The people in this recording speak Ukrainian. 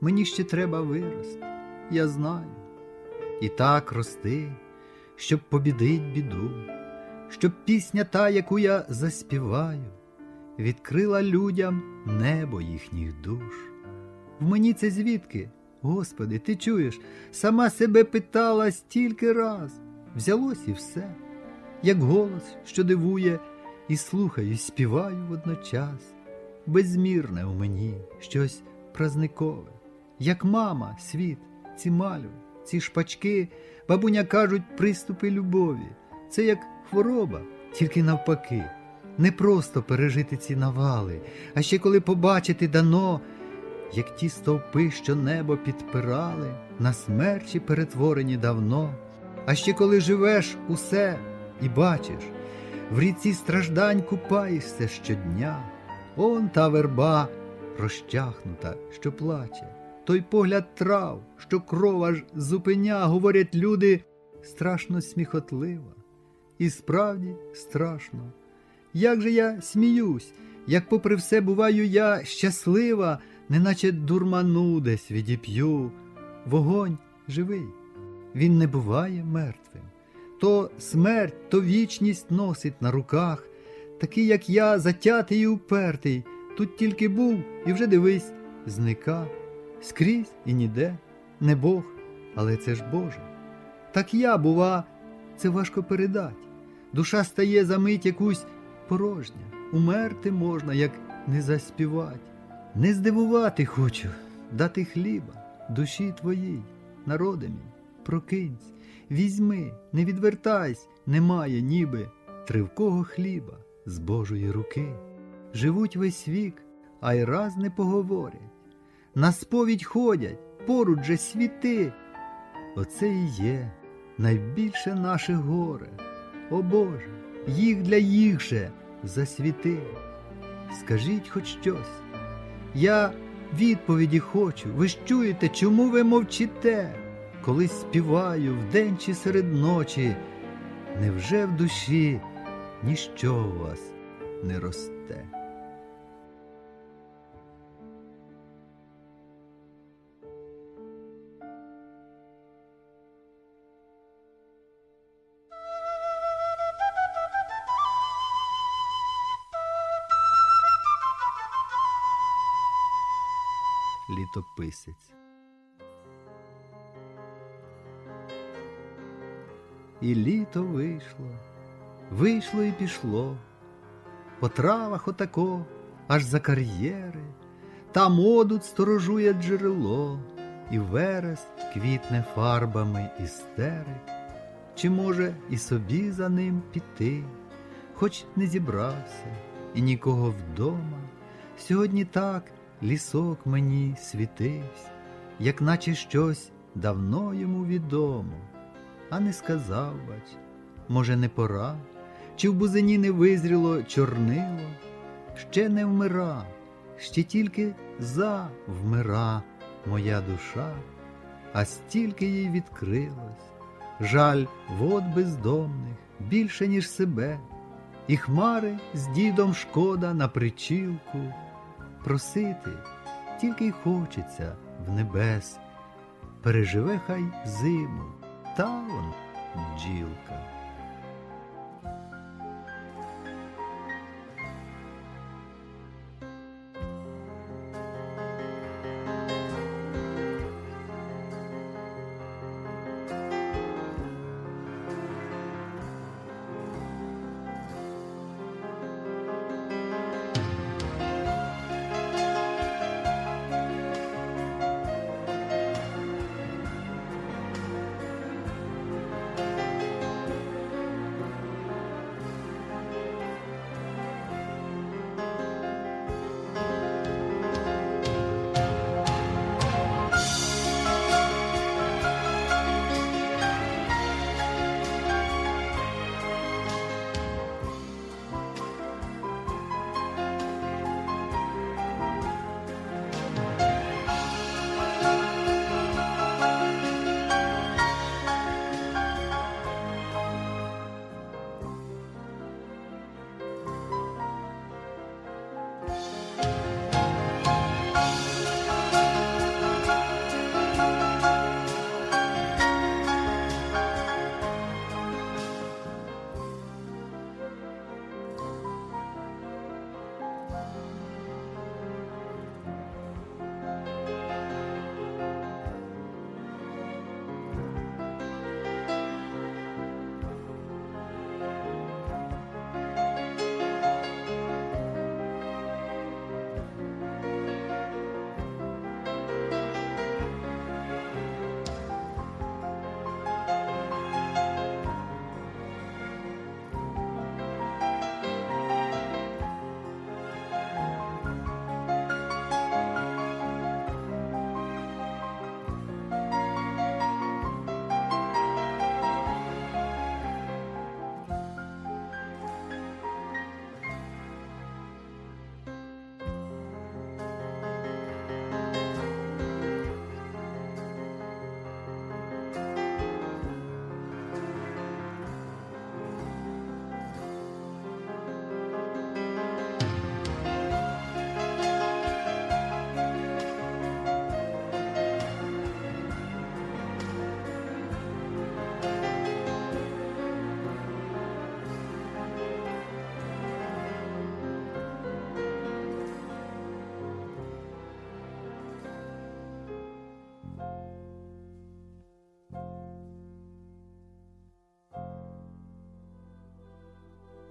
мені ще треба вирости, я знаю. І так рости, щоб побідить біду, щоб пісня та, яку я заспіваю, відкрила людям небо їхніх душ. В мені це звідки? Господи, ти чуєш, сама себе питала стільки раз, взялось і все, як голос, що дивує, і слухаю, і співаю водночас, безмірне у мені щось празникове, як мама, світ, ці малю, ці шпачки, бабуня кажуть, приступи любові. Це як хвороба, тільки навпаки. Не просто пережити ці навали, а ще коли побачити дано як ті стовпи, що небо підпирали, на смерчі перетворені давно, а ще коли живеш усе і бачиш, в ріці страждань купаєшся щодня, он та верба розчахнута, що плаче, той погляд трав, що кров аж зупиня, говорять люди, страшно сміхотлива, і справді страшно. Як же я сміюсь, як попри все буваю я щаслива неначе дурману десь відіп'ю. Вогонь живий, він не буває мертвим. То смерть, то вічність носить на руках, такий, як я, затятий і упертий, тут тільки був і вже дивись, зника, скрізь і ніде, не Бог, але це ж Боже. Так я, бува, це важко передать. Душа стає за мить якусь порожня, умерти можна, як не заспівать. Не здивувати хочу, дати хліба, душі твоїй, народи мій, прокинься, візьми, не відвертайся, немає, ніби тривкого хліба з Божої руки. Живуть весь вік, а й раз не поговорять. На сповідь ходять, поруч же світи. Оце і є найбільше наше горе. О Боже, їх для їх же засвіти. Скажіть хоч щось. Я відповіді хочу. Ви ж чуєте, чому ви мовчите? Коли співаю вдень чи серед ночі, невже в душі ніщо у вас не росте? Літописець. І літо вийшло, вийшло і пішло, по травах отако, аж за кар'єри, там одут сторожує джерело, і верес квітне фарбами істерик, чи, може, і собі за ним піти, хоч не зібрався, і нікого вдома. Сьогодні так лісок мені світився, як наче щось давно йому відомо, а не сказав, бач, може, не пора, чи в бузині не визріло чорнило, ще не вмира, ще тільки за вмира моя душа, а стільки їй відкрилось, жаль вод бездомних більше, ніж себе, і хмари з дідом шкода на причілку просити, тільки й хочеться в небес, переживе хай зиму, та он бджілка.